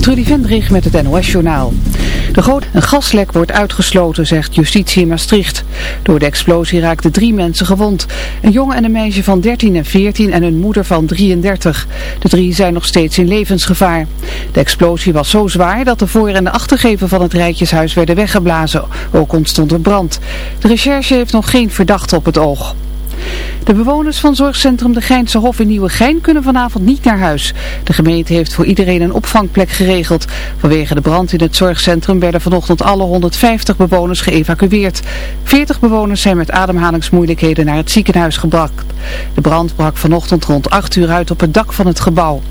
Trudy Vendrig met het NOS-journaal. De een gaslek wordt uitgesloten, zegt justitie in Maastricht. Door de explosie raakten drie mensen gewond. Een jongen en een meisje van 13 en 14 en een moeder van 33. De drie zijn nog steeds in levensgevaar. De explosie was zo zwaar dat de voor- en de achtergevel van het rijtjeshuis werden weggeblazen. Ook ontstond er brand. De recherche heeft nog geen verdachte op het oog. De bewoners van zorgcentrum De Geinse Hof in Nieuwegein kunnen vanavond niet naar huis. De gemeente heeft voor iedereen een opvangplek geregeld. Vanwege de brand in het zorgcentrum werden vanochtend alle 150 bewoners geëvacueerd. 40 bewoners zijn met ademhalingsmoeilijkheden naar het ziekenhuis gebracht. De brand brak vanochtend rond 8 uur uit op het dak van het gebouw.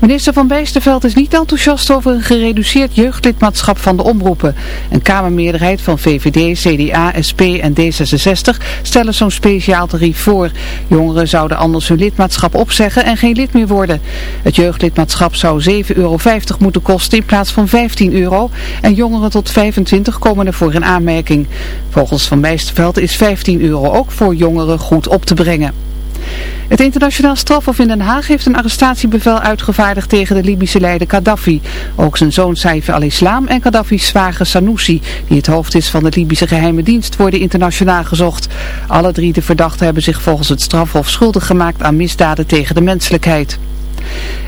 Minister Van Bijsterveld is niet enthousiast over een gereduceerd jeugdlidmaatschap van de omroepen. Een kamermeerderheid van VVD, CDA, SP en D66 stellen zo'n speciaal tarief voor. Jongeren zouden anders hun lidmaatschap opzeggen en geen lid meer worden. Het jeugdlidmaatschap zou 7,50 euro moeten kosten in plaats van 15 euro. En jongeren tot 25 komen ervoor in aanmerking. Volgens Van Bijsterveld is 15 euro ook voor jongeren goed op te brengen. Het internationaal strafhof in Den Haag heeft een arrestatiebevel uitgevaardigd tegen de Libische leider Gaddafi. Ook zijn zoon Saif al-Islam en Gaddafi's zwager Sanusi, die het hoofd is van de Libische geheime dienst, worden internationaal gezocht. Alle drie de verdachten hebben zich volgens het strafhof schuldig gemaakt aan misdaden tegen de menselijkheid.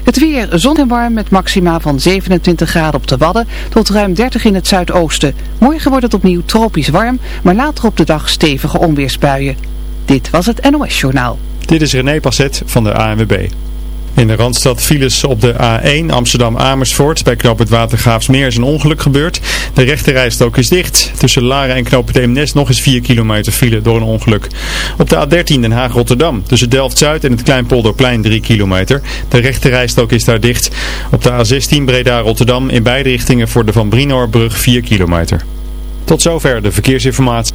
Het weer, zon en warm met maxima van 27 graden op de Wadden tot ruim 30 in het zuidoosten. Morgen wordt het opnieuw tropisch warm, maar later op de dag stevige onweersbuien. Dit was het NOS Journaal. Dit is René Passet van de ANWB. In de Randstad files op de A1 Amsterdam-Amersfoort. Bij knoop het Watergraafsmeer is een ongeluk gebeurd. De rechterrijstok is dicht. Tussen Laren en knoop het Eemnes nog eens 4 kilometer file door een ongeluk. Op de A13 Den Haag-Rotterdam. Tussen Delft-Zuid en het Kleinpolderplein 3 kilometer. De rechterrijstok is daar dicht. Op de A16 Breda-Rotterdam in beide richtingen voor de Van Brinoorbrug 4 kilometer. Tot zover de verkeersinformatie.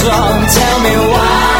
strong. Tell me why.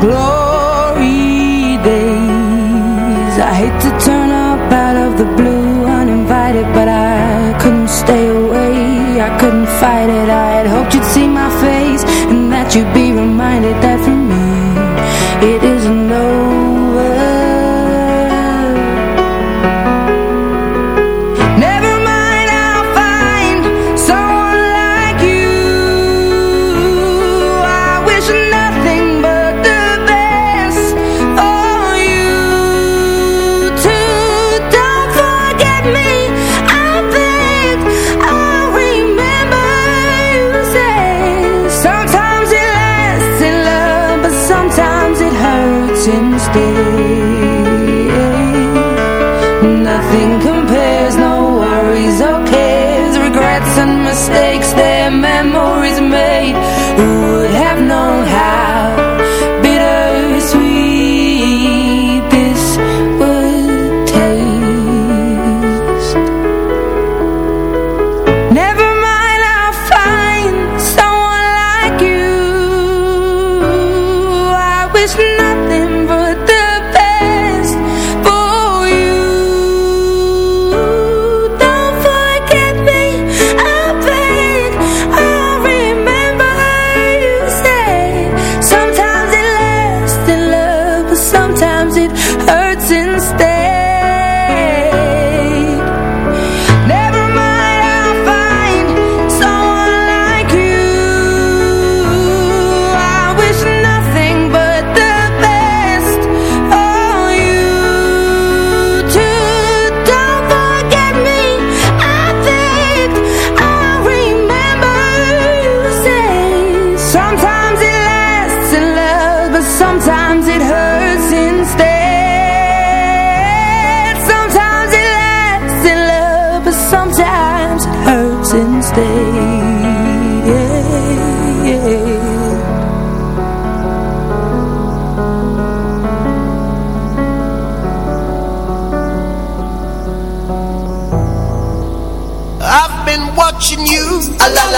glory days. I hate to turn up out of the blue.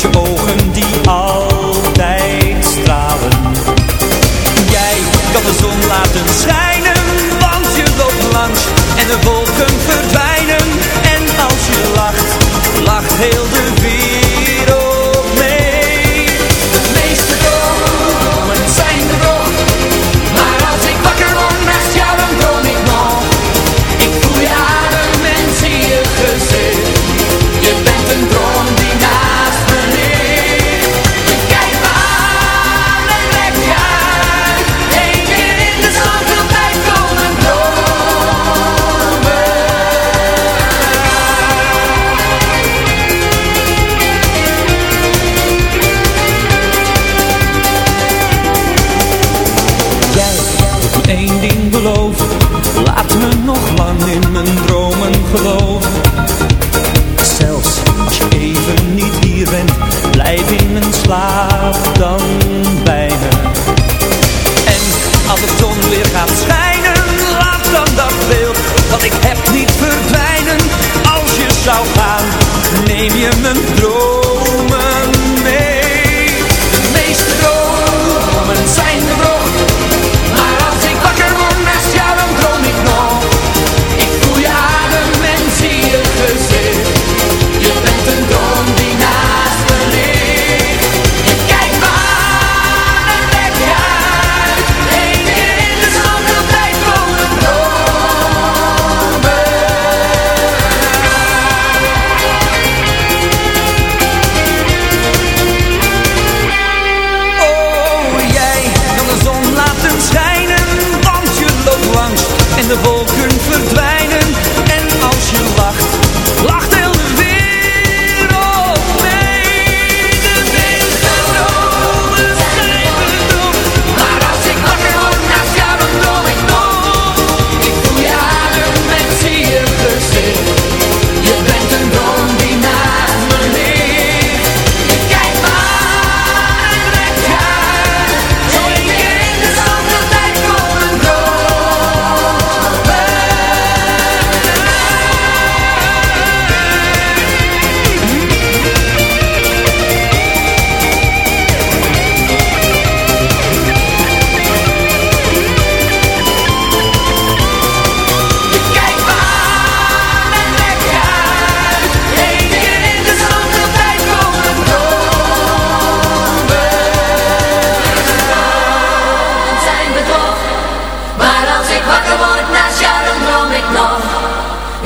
je ogen die altijd stralen. Jij kan de zon laten schijnen.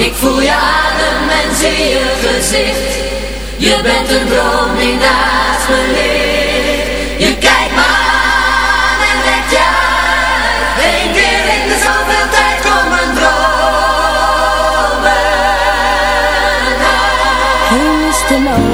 Ik voel je adem en zie je gezicht. Je bent een droom die naast me. Je kijkt me aan en let je uit. Eén keer in de zoveel tijd komen dromen uit. de Mr.